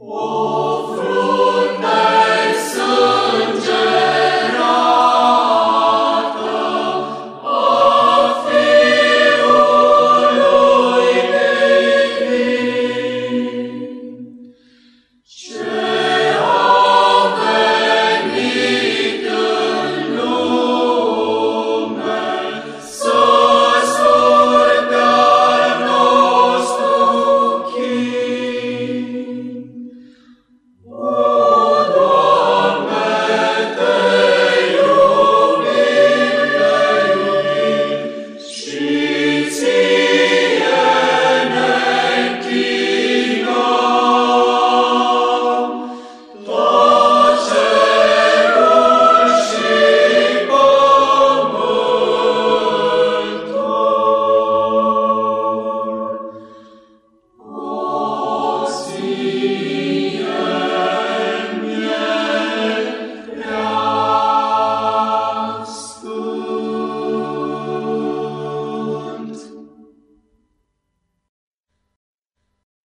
Oh.